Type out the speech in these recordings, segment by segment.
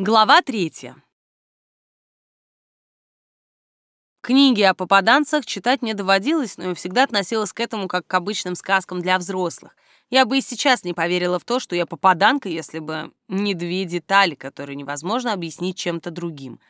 Глава третья. Книги о попаданцах читать не доводилось, но я всегда относилась к этому как к обычным сказкам для взрослых. Я бы и сейчас не поверила в то, что я попаданка, если бы не две детали, которые невозможно объяснить чем-то другим.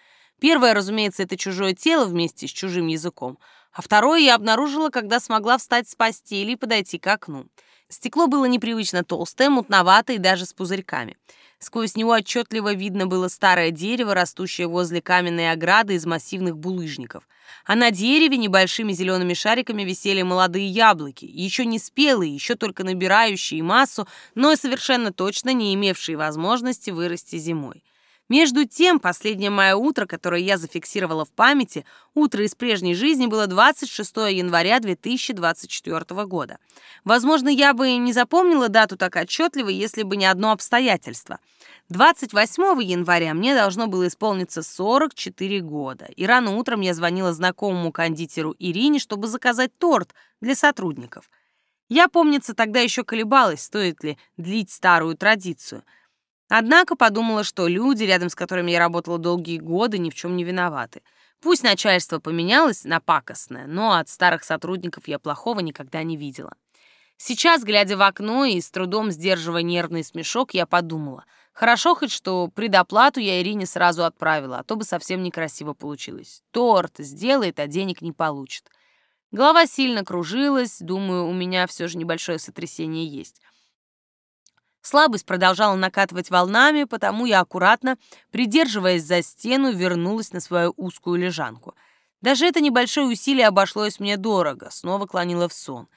Первое, разумеется, это чужое тело вместе с чужим языком, а второе я обнаружила, когда смогла встать с постели и подойти к окну. Стекло было непривычно толстое, мутноватое и даже с пузырьками. Сквозь него отчетливо видно было старое дерево, растущее возле каменной ограды из массивных булыжников. А на дереве небольшими зелеными шариками висели молодые яблоки, еще не спелые, еще только набирающие массу, но и совершенно точно не имевшие возможности вырасти зимой. Между тем, последнее мое утро, которое я зафиксировала в памяти, утро из прежней жизни было 26 января 2024 года. Возможно, я бы не запомнила дату так отчетливо, если бы не одно обстоятельство. 28 января мне должно было исполниться 44 года, и рано утром я звонила знакомому кондитеру Ирине, чтобы заказать торт для сотрудников. Я, помнится, тогда еще колебалась, стоит ли длить старую традицию — Однако подумала, что люди, рядом с которыми я работала долгие годы, ни в чем не виноваты. Пусть начальство поменялось на пакостное, но от старых сотрудников я плохого никогда не видела. Сейчас, глядя в окно и с трудом сдерживая нервный смешок, я подумала, хорошо хоть, что предоплату я Ирине сразу отправила, а то бы совсем некрасиво получилось. Торт сделает, а денег не получит. Голова сильно кружилась, думаю, у меня все же небольшое сотрясение есть. Слабость продолжала накатывать волнами, потому я аккуратно, придерживаясь за стену, вернулась на свою узкую лежанку. Даже это небольшое усилие обошлось мне дорого, снова клонила в сон.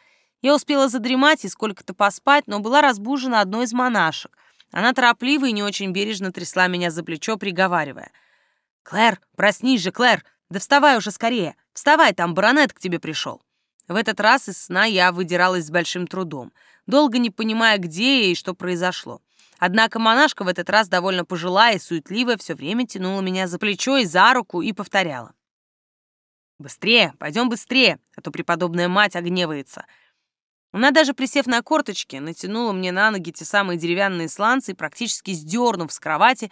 Я успела задремать и сколько-то поспать, но была разбужена одной из монашек. Она торопливо и не очень бережно трясла меня за плечо, приговаривая. «Клэр, проснись же, Клэр! Да вставай уже скорее! Вставай, там баронет к тебе пришел!» В этот раз из сна я выдиралась с большим трудом — долго не понимая, где я и что произошло. Однако монашка в этот раз довольно пожилая и суетливая все время тянула меня за плечо и за руку и повторяла. «Быстрее, пойдем быстрее, а то преподобная мать огневается». Она даже, присев на корточки, натянула мне на ноги те самые деревянные сланцы и, практически сдернув с кровати,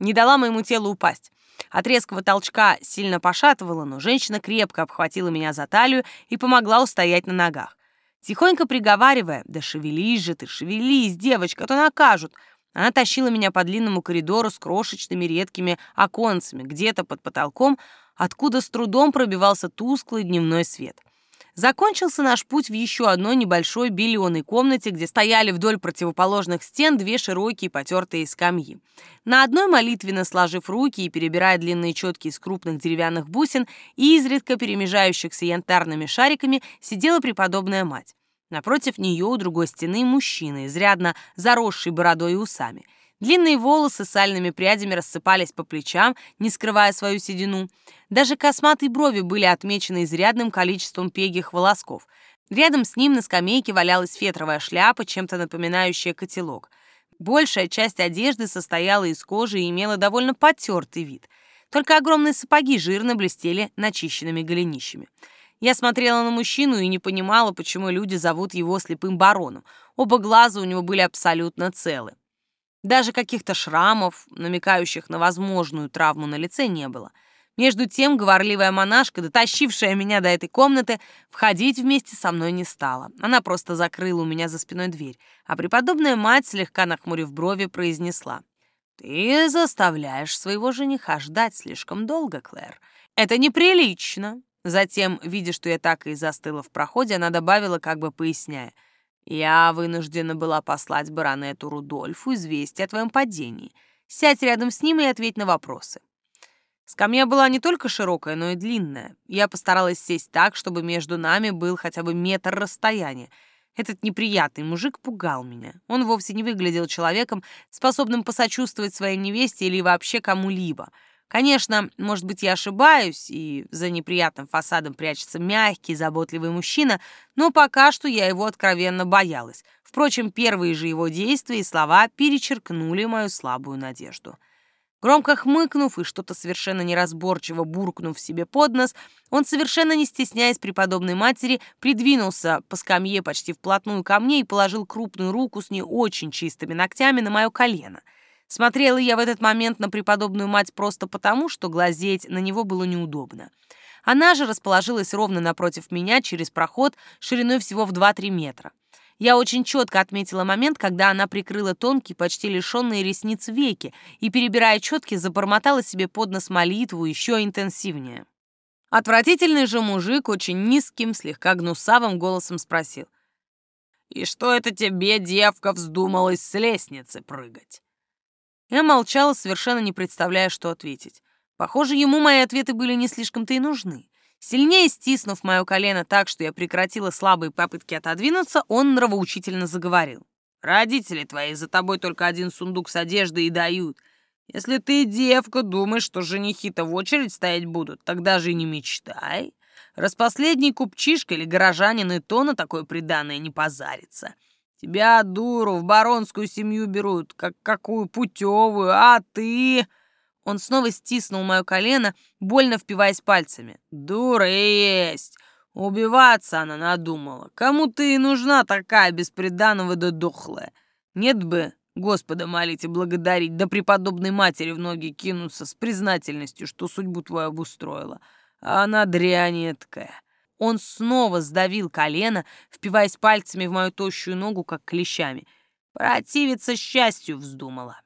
не дала моему телу упасть. От резкого толчка сильно пошатывала, но женщина крепко обхватила меня за талию и помогла устоять на ногах. Тихонько приговаривая, «Да шевелись же ты, шевелись, девочка, а то накажут!» Она тащила меня по длинному коридору с крошечными редкими оконцами, где-то под потолком, откуда с трудом пробивался тусклый дневной свет. Закончился наш путь в еще одной небольшой беленой комнате, где стояли вдоль противоположных стен две широкие потертые скамьи. На одной молитвенно сложив руки и перебирая длинные четки из крупных деревянных бусин и изредка перемежающихся янтарными шариками, сидела преподобная мать. Напротив нее у другой стены мужчина, изрядно заросший бородой и усами – Длинные волосы сальными прядями рассыпались по плечам, не скрывая свою седину. Даже косматые брови были отмечены изрядным количеством пегих волосков. Рядом с ним на скамейке валялась фетровая шляпа, чем-то напоминающая котелок. Большая часть одежды состояла из кожи и имела довольно потертый вид. Только огромные сапоги жирно блестели начищенными голенищами. Я смотрела на мужчину и не понимала, почему люди зовут его слепым бароном. Оба глаза у него были абсолютно целы. Даже каких-то шрамов, намекающих на возможную травму на лице, не было. Между тем говорливая монашка, дотащившая меня до этой комнаты, входить вместе со мной не стала. Она просто закрыла у меня за спиной дверь, а преподобная мать, слегка нахмурив брови, произнесла. «Ты заставляешь своего жениха ждать слишком долго, Клэр. Это неприлично». Затем, видя, что я так и застыла в проходе, она добавила, как бы поясняя — я вынуждена была послать баронету Рудольфу известие о твоем падении. Сядь рядом с ним и ответь на вопросы. Скамья была не только широкая, но и длинная. Я постаралась сесть так, чтобы между нами был хотя бы метр расстояния. Этот неприятный мужик пугал меня. Он вовсе не выглядел человеком, способным посочувствовать своей невесте или вообще кому-либо — Конечно, может быть, я ошибаюсь, и за неприятным фасадом прячется мягкий, заботливый мужчина, но пока что я его откровенно боялась. Впрочем, первые же его действия и слова перечеркнули мою слабую надежду. Громко хмыкнув и что-то совершенно неразборчиво буркнув себе под нос, он, совершенно не стесняясь преподобной матери, придвинулся по скамье почти вплотную ко мне и положил крупную руку с не очень чистыми ногтями на мое колено — Смотрела я в этот момент на преподобную мать просто потому, что глазеть на него было неудобно. Она же расположилась ровно напротив меня через проход шириной всего в 2-3 метра. Я очень четко отметила момент, когда она прикрыла тонкие, почти лишенные ресниц веки и, перебирая четки, забормотала себе под нос молитву еще интенсивнее. Отвратительный же мужик очень низким, слегка гнусавым голосом спросил. «И что это тебе, девка, вздумалась с лестницы прыгать?» Я молчала, совершенно не представляя, что ответить. Похоже, ему мои ответы были не слишком-то и нужны. Сильнее стиснув мое колено так, что я прекратила слабые попытки отодвинуться, он нравоучительно заговорил. «Родители твои за тобой только один сундук с одеждой и дают. Если ты, девка, думаешь, что женихи-то в очередь стоять будут, тогда же и не мечтай. Распоследний купчишка или горожанин и то на такое приданное не позарится. Тебя, дуру, в баронскую семью берут, как какую путевую, а ты...» Он снова стиснул мое колено, больно впиваясь пальцами. «Дура есть! Убиваться она надумала. Кому ты и нужна такая бесприданного да дохлая? Нет бы Господа молить и благодарить, да преподобной матери в ноги кинуться с признательностью, что судьбу твою обустроила. А она дрянь такая. Он снова сдавил колено, впиваясь пальцами в мою тощую ногу, как клещами. Противиться счастью вздумала.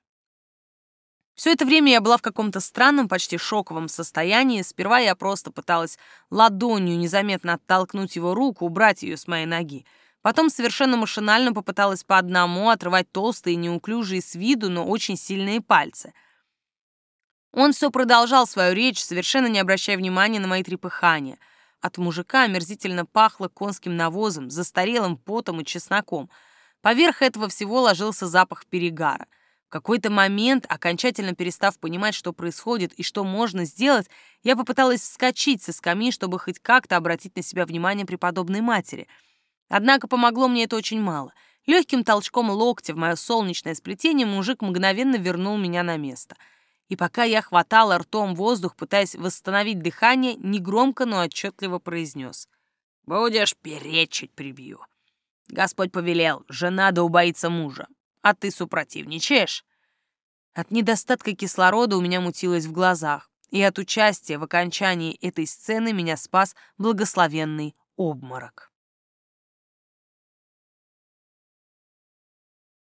Все это время я была в каком-то странном, почти шоковом состоянии. Сперва я просто пыталась ладонью незаметно оттолкнуть его руку, убрать ее с моей ноги. Потом совершенно машинально попыталась по одному отрывать толстые, неуклюжие с виду, но очень сильные пальцы. Он все продолжал свою речь, совершенно не обращая внимания на мои трепыхания. От мужика омерзительно пахло конским навозом, застарелым потом и чесноком. Поверх этого всего ложился запах перегара. В какой-то момент, окончательно перестав понимать, что происходит и что можно сделать, я попыталась вскочить со скамьи, чтобы хоть как-то обратить на себя внимание преподобной матери — Однако помогло мне это очень мало. Легким толчком локтя в мое солнечное сплетение мужик мгновенно вернул меня на место. И пока я хватала ртом воздух, пытаясь восстановить дыхание, негромко, но отчетливо произнес. «Будешь перечить, прибью. Господь повелел, жена да убоится мужа. А ты супротивничаешь?» От недостатка кислорода у меня мутилось в глазах, и от участия в окончании этой сцены меня спас благословенный обморок.